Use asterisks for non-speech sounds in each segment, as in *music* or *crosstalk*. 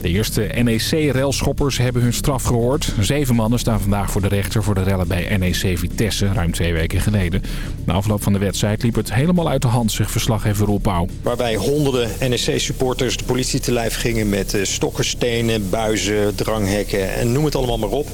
De eerste NEC-relschoppers hebben hun straf gehoord. Zeven mannen staan vandaag voor de rechter voor de rellen bij NEC Vitesse, ruim twee weken geleden. Na afloop van de wedstrijd liep het helemaal uit de hand, zegt verslaggever Roel Pauw. Waarbij honderden NEC-supporters de politie te lijf gingen met eh, stokken, stenen, buizen, dranghekken en noem het allemaal maar op.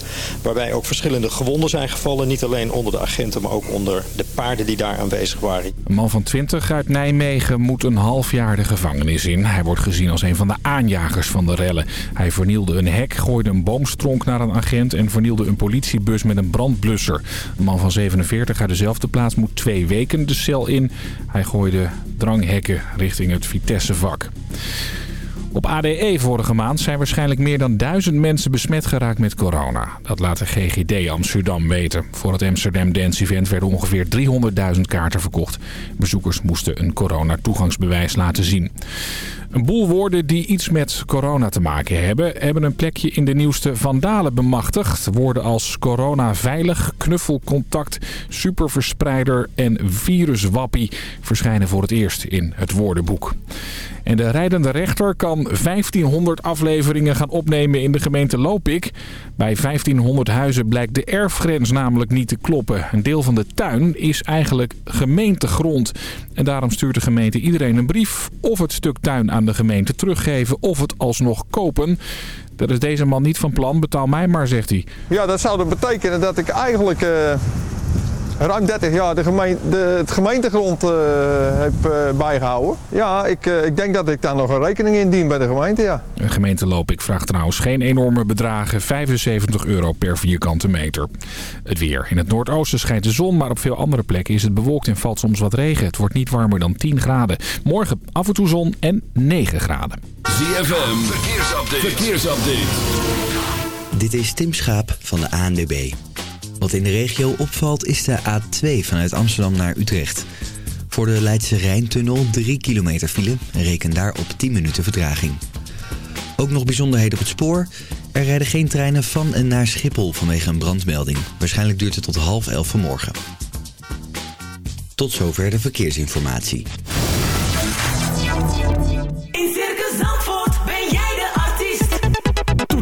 Waarbij ook verschillende gewonden zijn gevallen. Niet alleen onder de agenten, maar ook onder de paarden die daar aanwezig waren. Een man van 20 uit Nijmegen moet een half jaar de gevangenis in. Hij wordt gezien als een van de aanjagers van de rellen. Hij vernielde een hek, gooide een boomstronk naar een agent en vernielde een politiebus met een brandblusser. Een man van 47 uit dezelfde plaats moet twee weken de cel in. Hij gooide dranghekken richting het Vitesse-vak. Op ADE vorige maand zijn waarschijnlijk meer dan duizend mensen besmet geraakt met corona. Dat laat de GGD Amsterdam weten. Voor het Amsterdam Dance Event werden ongeveer 300.000 kaarten verkocht. Bezoekers moesten een corona-toegangsbewijs laten zien. Een boel woorden die iets met corona te maken hebben... hebben een plekje in de nieuwste Vandalen bemachtigd. Woorden als corona veilig, knuffelcontact, superverspreider en viruswappie... verschijnen voor het eerst in het woordenboek. En de rijdende rechter kan 1500 afleveringen gaan opnemen in de gemeente Lopik. Bij 1500 huizen blijkt de erfgrens namelijk niet te kloppen. Een deel van de tuin is eigenlijk gemeentegrond. En daarom stuurt de gemeente iedereen een brief of het stuk tuin aan de gemeente teruggeven of het alsnog kopen. Dat is deze man niet van plan. Betaal mij maar, zegt hij. Ja, dat zou betekenen dat ik eigenlijk uh, ruim 30 jaar de gemeente, de, het gemeentegrond uh, heb uh, bijgehouden. Ja, ik, ik denk dat ik daar nog een rekening in dien bij de gemeente, ja. Een gemeente loop ik vraagt trouwens geen enorme bedragen. 75 euro per vierkante meter. Het weer. In het noordoosten schijnt de zon, maar op veel andere plekken is het bewolkt en valt soms wat regen. Het wordt niet warmer dan 10 graden. Morgen af en toe zon en 9 graden. ZFM, verkeersupdate. verkeersupdate. Dit is Tim Schaap van de ANWB. Wat in de regio opvalt is de A2 vanuit Amsterdam naar Utrecht. Voor de Leidse Rijntunnel 3 kilometer file. Reken daar op 10 minuten vertraging. Ook nog bijzonderheden op het spoor. Er rijden geen treinen van en naar Schiphol vanwege een brandmelding. Waarschijnlijk duurt het tot half elf vanmorgen. Tot zover de verkeersinformatie.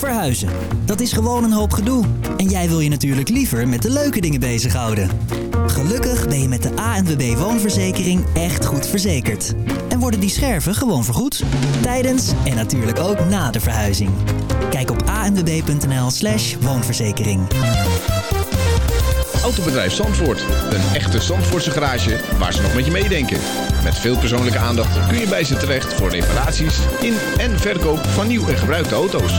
Verhuizen, dat is gewoon een hoop gedoe. En jij wil je natuurlijk liever met de leuke dingen bezighouden. Gelukkig ben je met de ANWB Woonverzekering echt goed verzekerd. En worden die scherven gewoon vergoed. Tijdens en natuurlijk ook na de verhuizing. Kijk op anwb.nl slash woonverzekering. Autobedrijf Zandvoort. Een echte Zandvoortse garage waar ze nog met je meedenken. Met veel persoonlijke aandacht kun je bij ze terecht voor reparaties in en verkoop van nieuw en gebruikte auto's.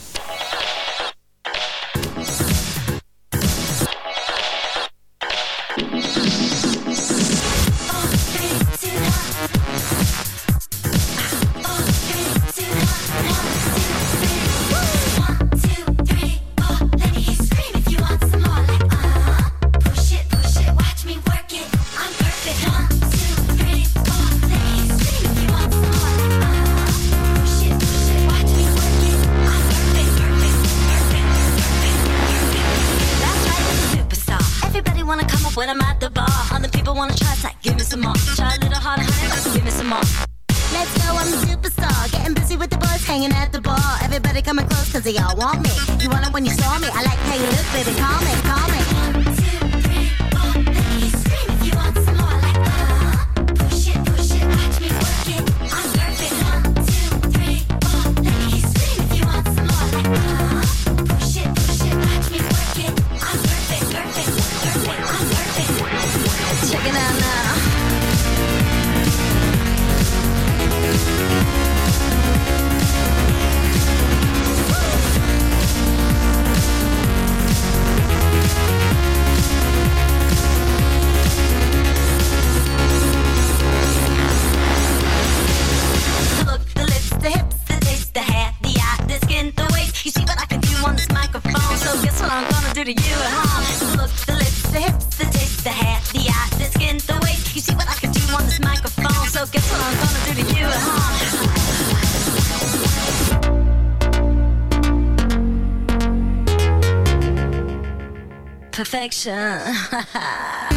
Perfection. *laughs*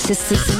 Sis.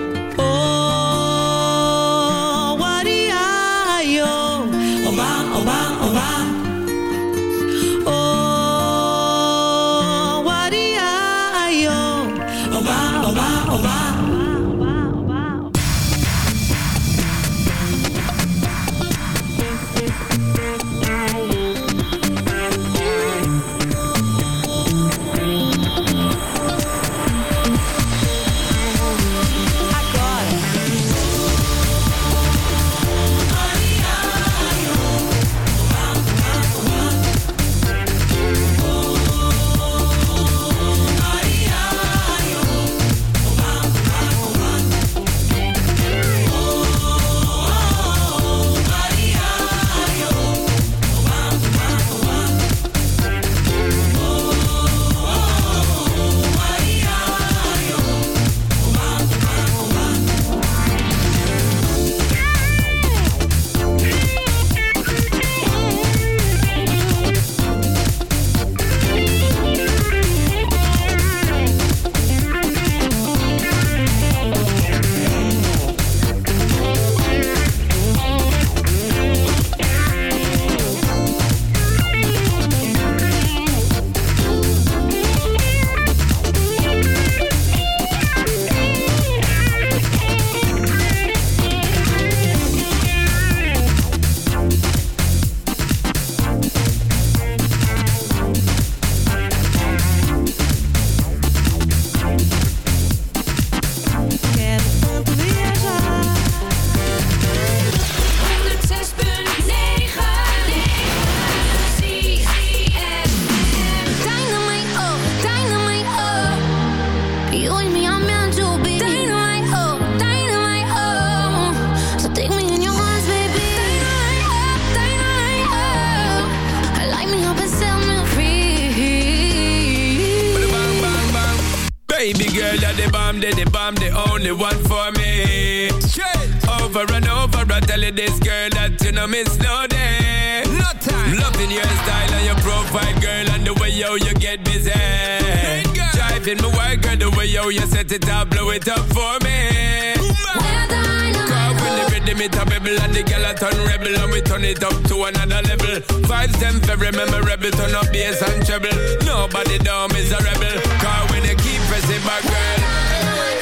To another level. Vibes them very memorable, turn up bass and treble. Nobody down is a rebel. Cause when you keep pressing back, girl,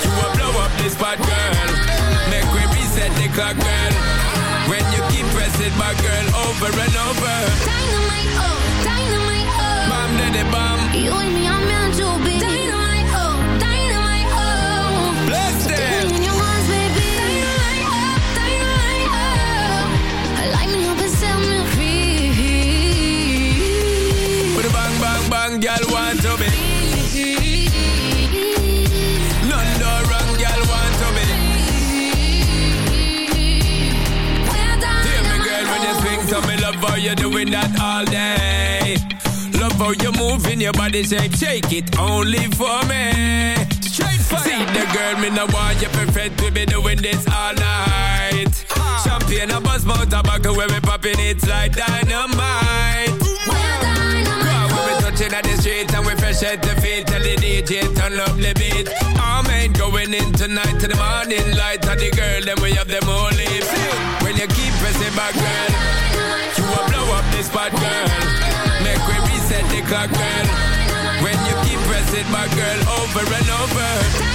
you will blow up this spot, girl. Make we reset the clock, girl. When you keep pressing back, girl, over and over. Dynamite, oh, dynamite, oh. Bam, daddy, bam. You and me are meant to be. How you moving your body shape, shake it only for me. Straight fire. See the girl, me no want you perfect, we be doing this all night. Uh-huh. Champagne, a buzz, mouth, tobacco, when we popping it like dynamite. Cause when we touching at the street and we fresh at the feet, tell the DJ turn up the beat. Our man going in tonight to the morning light, and the girl, then we have them all leave. When you keep pressing back, girl, you will blow up this spot, girl. The clock, girl. When you keep pressing back, girl, over and over.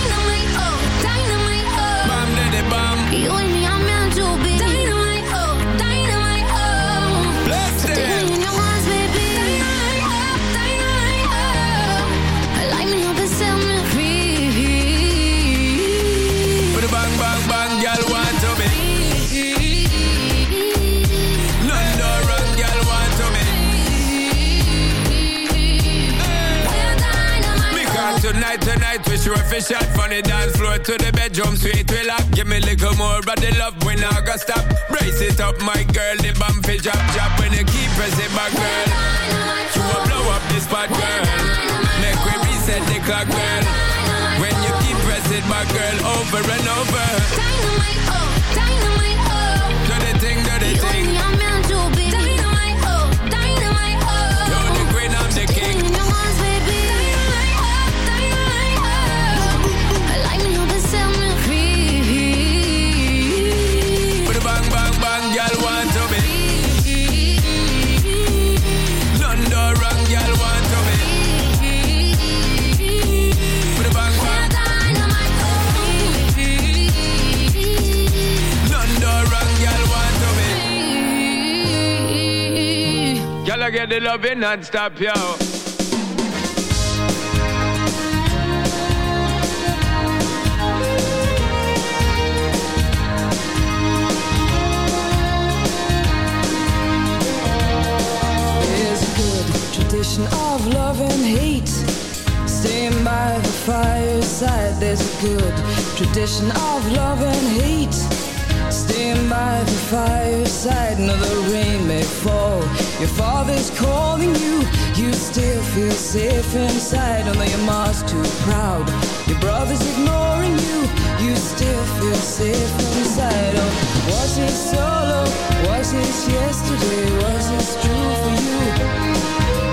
Tonight, we sure fi shot from the dance floor to the bedroom suite. We lock, give me a little more of the love, we not gonna stop. Brace it up, my girl, the bum fi drop, drop. When you keep pressing back, girl, you will blow up this spot, girl. Make we reset the clock, girl. When you keep pressing back, girl, over and over. Dynamite, oh, the loving non-stop, of love and hate. Staying by the fireside, there's a good tradition of love and hate. Staying by the fireside, no, the rain may fall. Your father's calling you, you still feel safe inside. Although your mom's too proud, your brother's ignoring you, you still feel safe inside. Oh, was it solo? Was it yesterday? Was it true for you?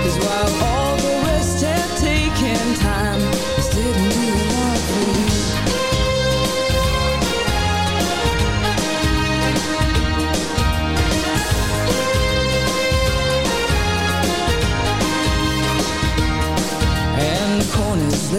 Cause while all the rest have taken time,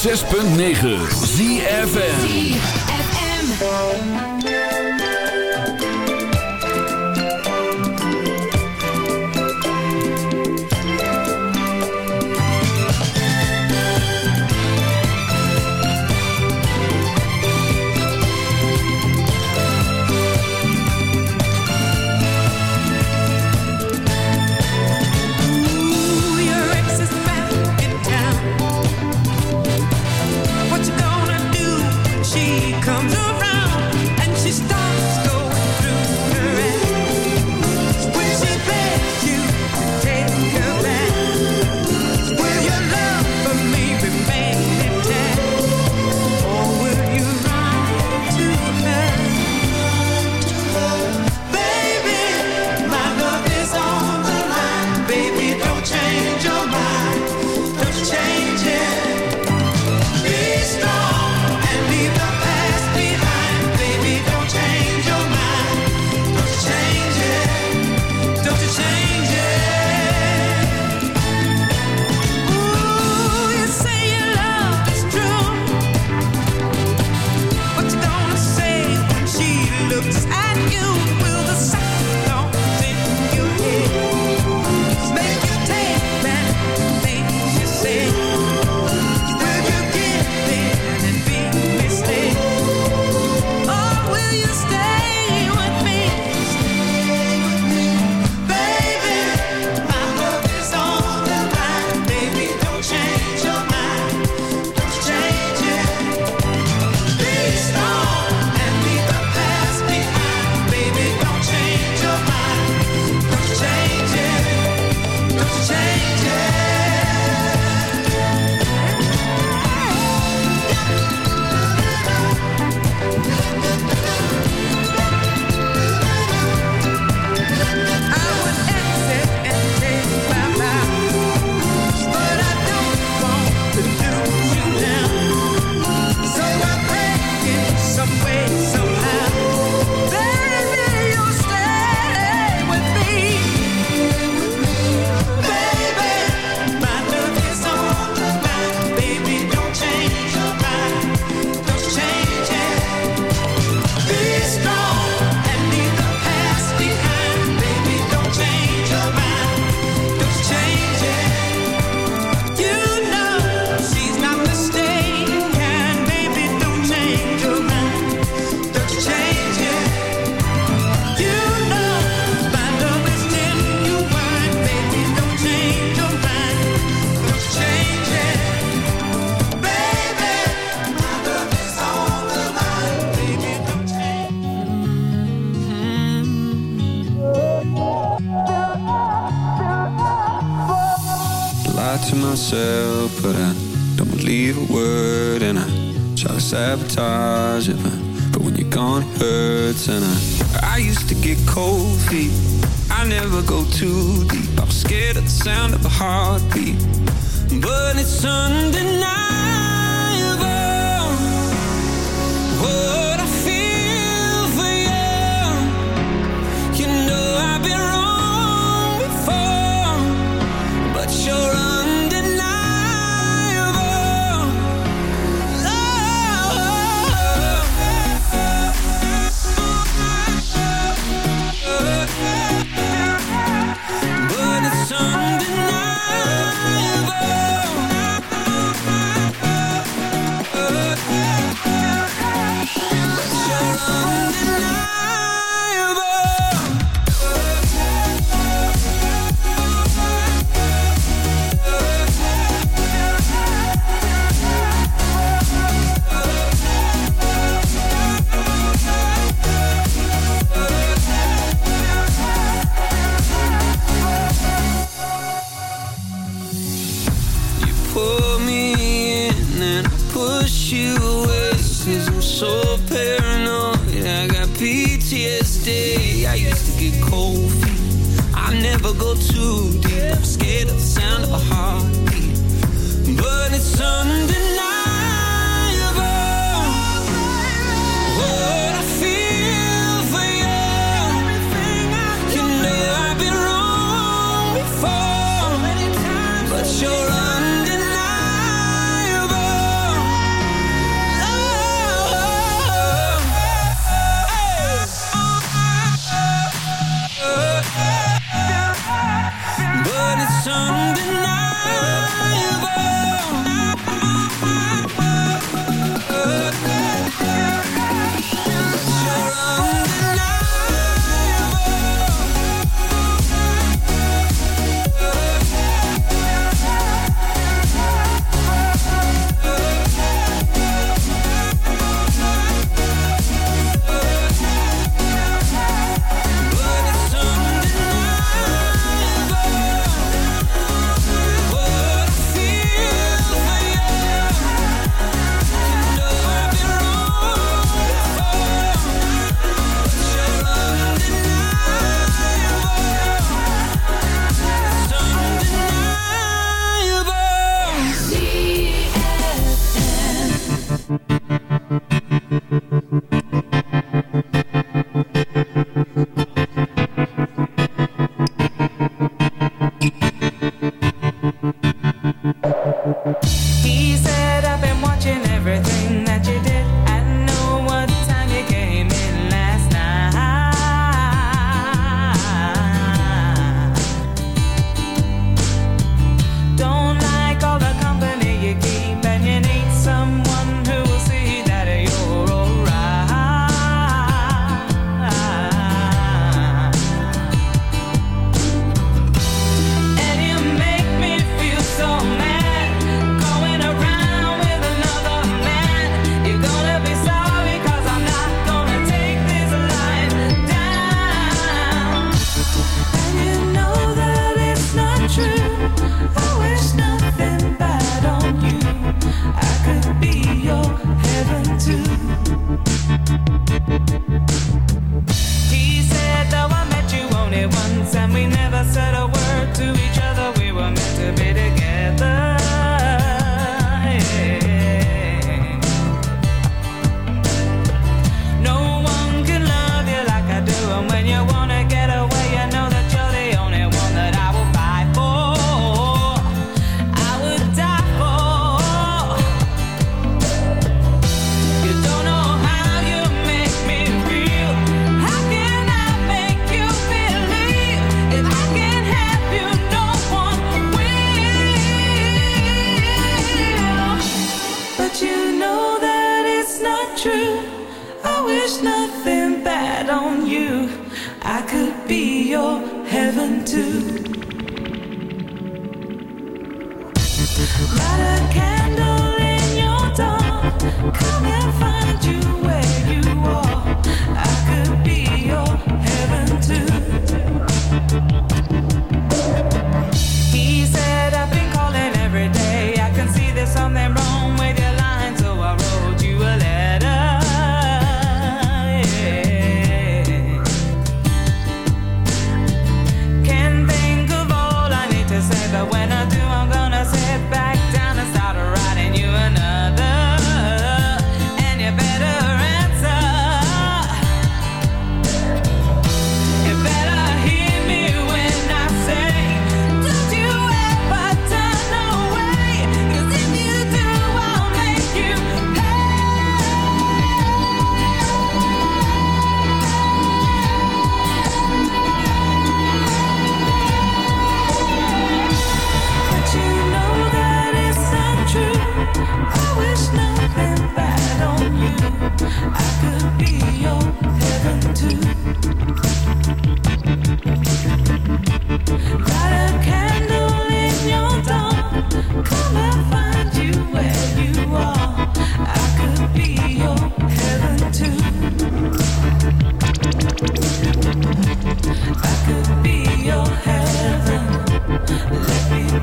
106.9 ZFN change.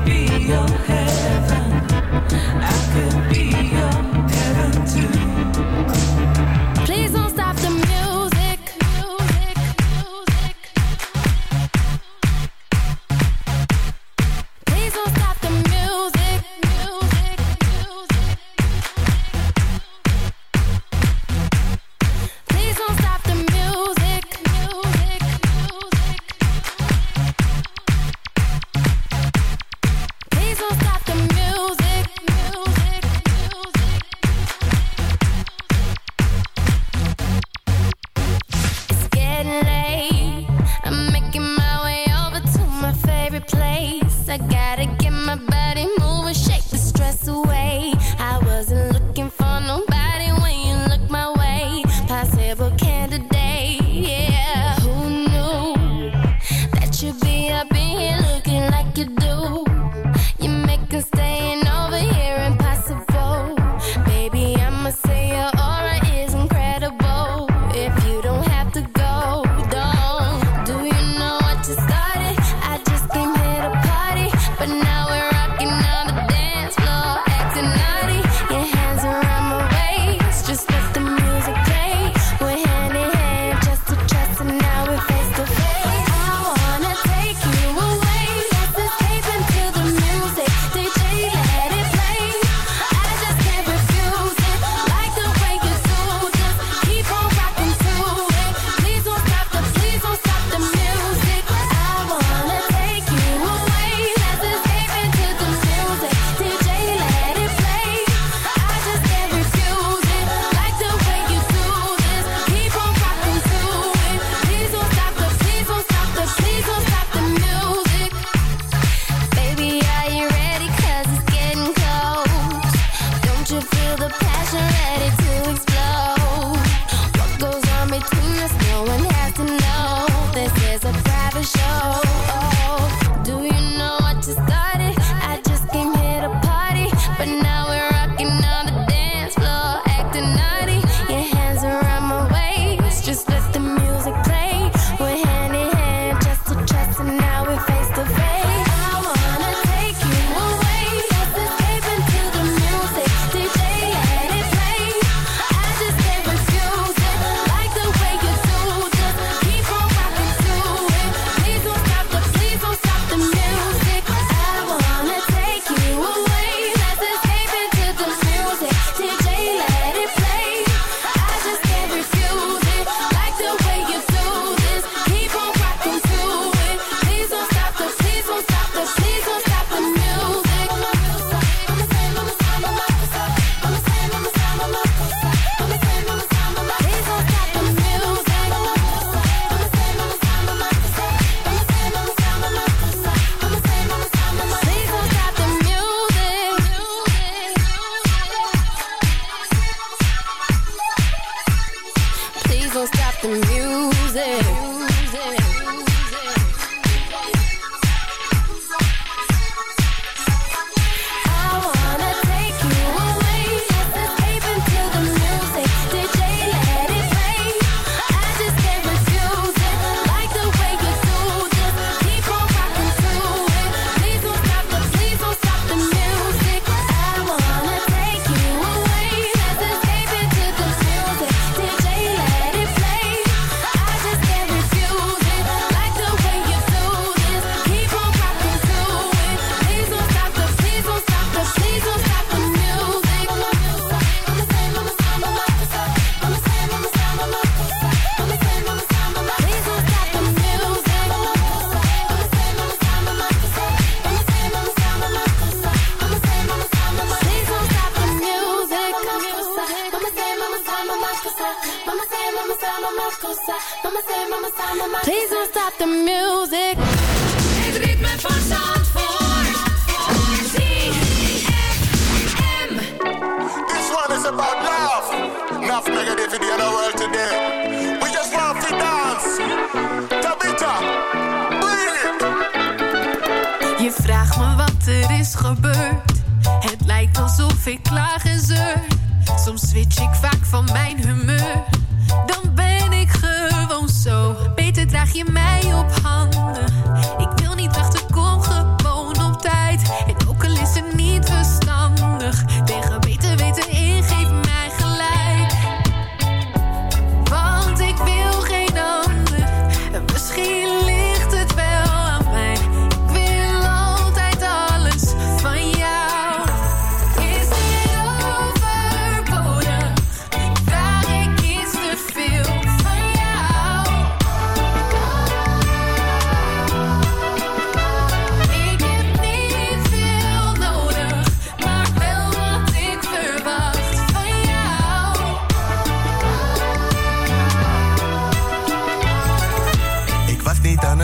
be your heaven. I could be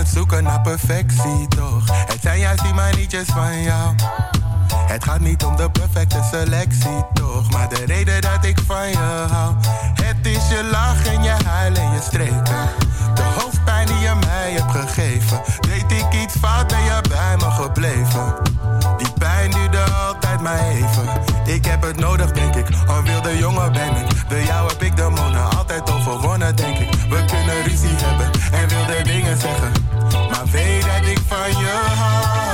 het zoeken naar perfectie, toch? Het zijn juist die manietjes van jou. Het gaat niet om de perfecte selectie, toch? Maar de reden dat ik van je hou. Het is je lach en je huil en je streken. De hoofdpijn die je mij hebt gegeven. Deed ik iets fout en je bij me gebleven pijn duurde altijd maar even. Ik heb het nodig, denk ik. Al wilde jongen ben ik. De jou heb ik de Mona. altijd overwonnen, denk ik. We kunnen ruzie hebben en wilde dingen zeggen. Maar weet dat ik van je hou.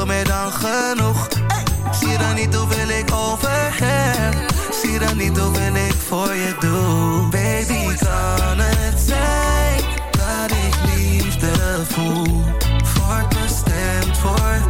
veel meer dan genoeg. Eh, zie dan niet hoeveel ik over. Zie dan niet hoe wil ik voor je doe. Baby, kan het zijn dat ik liefde voel? Voortbestemd voor